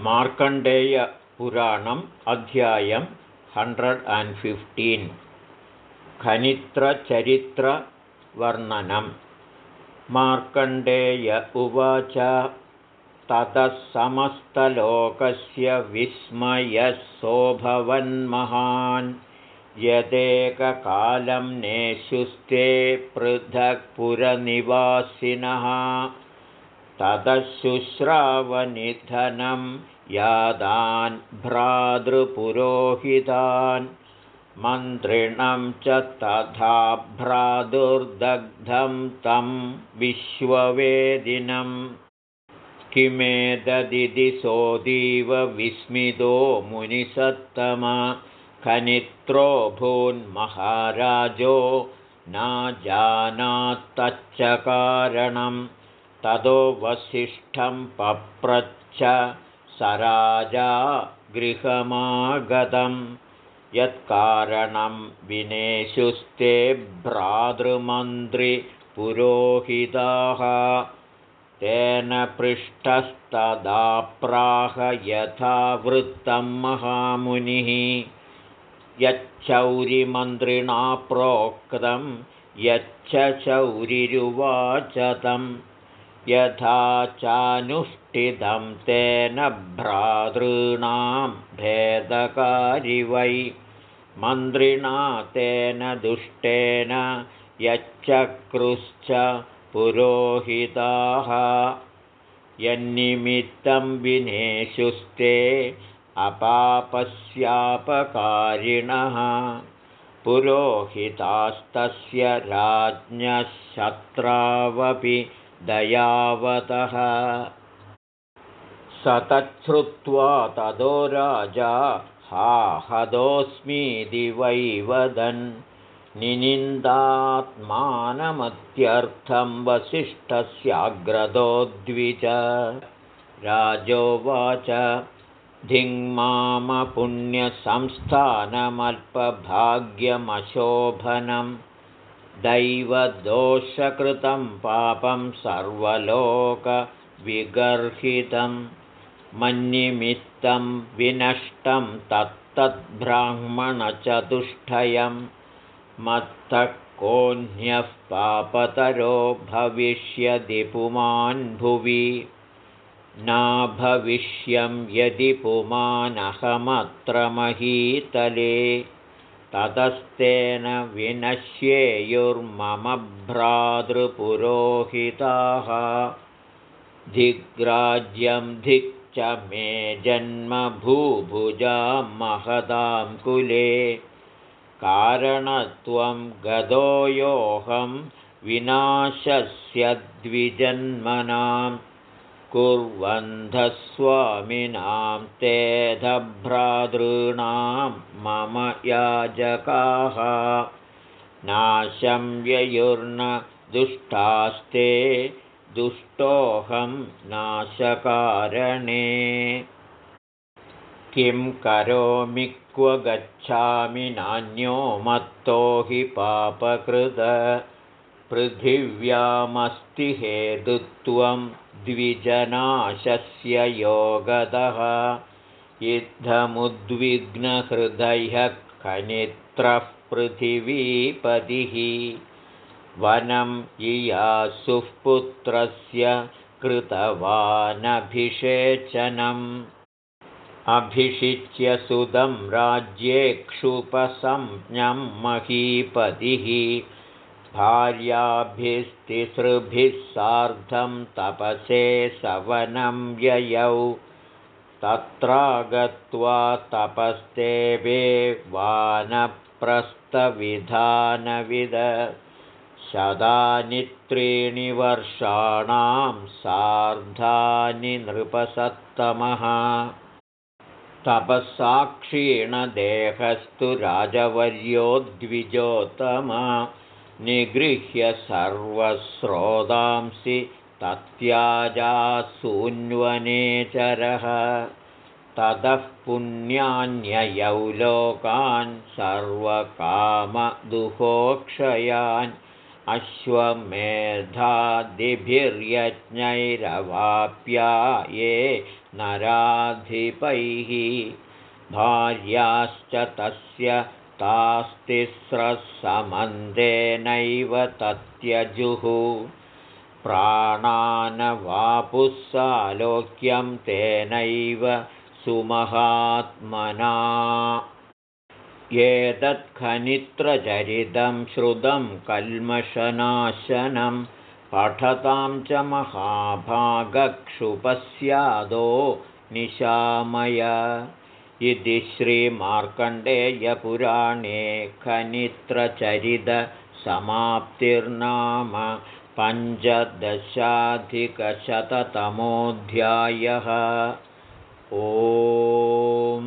मार्कण्डेयपुराणम् अध्यायं hundred and fifteen. खनित्रचरित्रवर्णनं मार्कण्डेय उवाच ततः समस्तलोकस्य विस्मयः यदेककालं नेशुस्ते पृथक् पुरनिवासिनः ततः यादान् भ्रातृपुरोहितान्। मन्त्रिणं च तथा भ्रातुर्दग्धं तं विश्ववेदिनं। किमेतदिति सोऽतीव विस्मितो मुनिसत्तम खनित्रो भून्महाराजो नाजानात्तच्च कारणम् ततो वसिष्ठं पप्रच्छ स राजा गृहमागतं। यत्कारणं विनेशुस्ते भ्रातृमन्त्रिपुरोहिताः। तेन पृष्ठस्तदाप्राह यथा वृत्तं महामुनिः। यच्छौरिमन्त्रिणा प्रोक्तं यच्च चौरिरुवाच तम् यथा चानुष्ठितं तेन भ्रातॄणां भेदकारि वै। मन्त्रिणा तेन दुष्टेन यच्चक्रुश्च पुरोहिताः। यन्निमित्तं विनेशुस्ते अपापस्यापकारिणः। पुरोहितास्तस्य राज्ञः शत्रावपि दयावतः। स तच्छ्रुत्वा ततो राजा हा हदोऽस्मीति वै वदन् निनिन्दात्मानमत्यर्थं वसिष्ठस्याग्रदोद्विज राजोवाच धिङ्मामपुण्यसंस्थानमल्पभाग्यमशोभनम् दैवदोषकृतं पापं सर्वलोकविगर्हितं मन्निमित्तं विनष्टं तत्तद्ब्राह्मणचतुष्टयं मत्तः कोऽन्यः पापतरो भविष्यदि पुमान्भुवि नाभविष्यं यदि पुमानहमत्र महीतले ततस्तेन विनश्येयुर्मम भ्रातृपुरोहिताः। धिग्राज्यं धिक् च मे जन्मभूभुजां महदां कुले। कारणत्वं गदोयोऽहं विनाशस्य द्विजन्मनाम् कुर्वन्धस्वामिनां तेधभ्रातॄणां मम याजकाः। नाशं व्ययुर्न दुष्टास्ते दुष्टोऽहं नाशकारणे। किं करोमि क्व गच्छामि नान्यो मत्तो हि पापकृत पृथिव्यामस्ति हेतुत्वं द्विजनाशस्य योगदः। इद्धमुद्विग्नहृदयः खनित्रः पृथिवीपतिः। वनं इयासुः पुत्रस्य कृतवानभिषेचनम्। अभिषिच्य सुदं राज्ये क्षुपसंज्ञं महीपतिः भार्याभिस्तिसृभिः सार्धं तपसे सवनं व्ययौ तत्रागत्वा तपस्तेवे वानप्रस्थविधानविद। शतानि त्रीणि वर्षाणां सार्धानि नृपसत्तमः। तपःसाक्षीणदेहस्तु राजवर्यो द्विजोत्तम निगृह्य सर्वस्रोतांसि तत्याजासून्वनेचरः ततः पुण्यान्ययौ लोकान् सर्वकामदुहोक्षयान् अश्वमेधादिभिर्यज्ञैरवाप्या ये नराधिपैः। भार्याश्च तस्य तास्तिस्रसमन्देनैव तत्यजुः। प्राणानवापुस्सालोक्यं तेनैव सुमहात्मना। एतत्खनित्रचरितं श्रुतं कल्मषनाशनं पठतां च महाभागक्षुपस्यादो निशामय इति श्रीमार्कण्डेयपुराणे खनित्रचरितसमाप्तिर्नाम पञ्चदशाधिकशततमोऽध्यायः। ओ